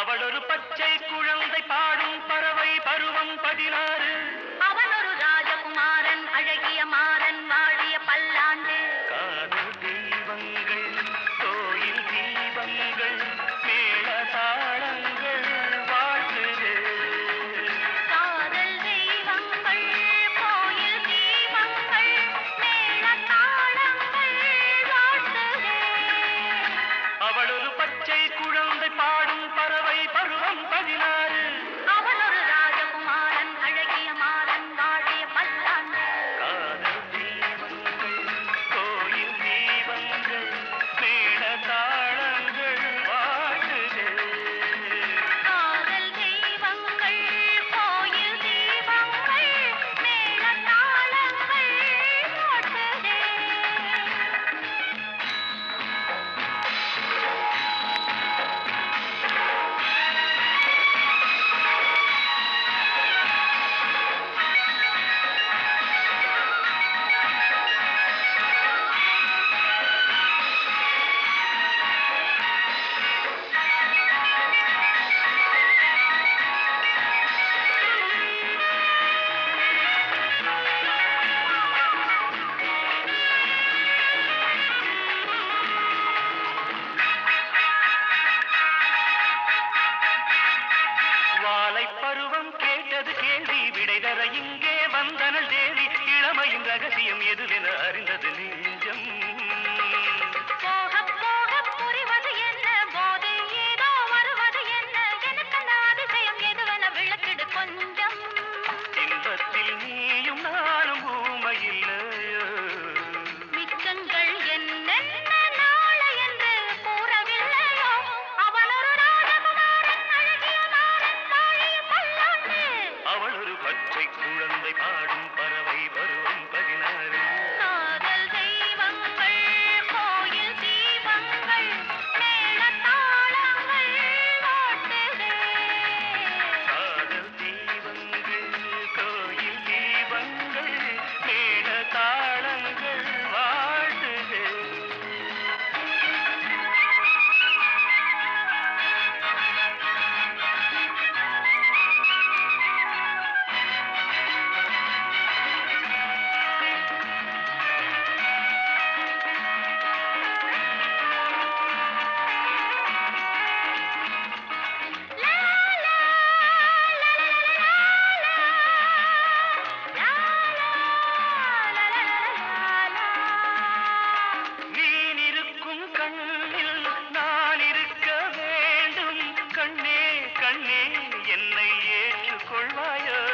அவளொரு பச்சை குழ. ரகசியம் எதுவென அறிந்தது நீ? கண்ணே என்னை ஏற்றுக்கொள்வாயோ?